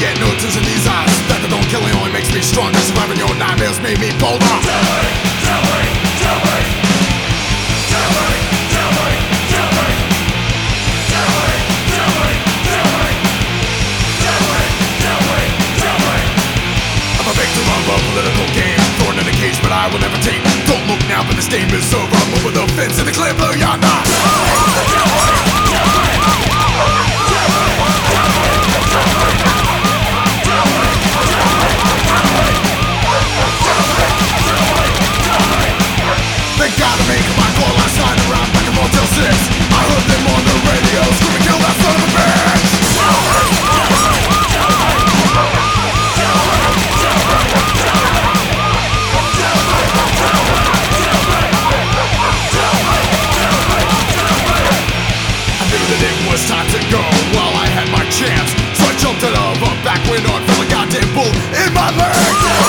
yet no tears in these eyes That the don't killing only makes me stronger. Surviving your nightmares made me bolder. Tell me, tell me, tell me, tell me, tell me, tell me, tell me, tell me, tell me, tell me. I'm a victim of a political game. Thrown in a cage but I will never take. Don't look now but this game is over. I'm Over the fence and the cliff yonder in my birthday.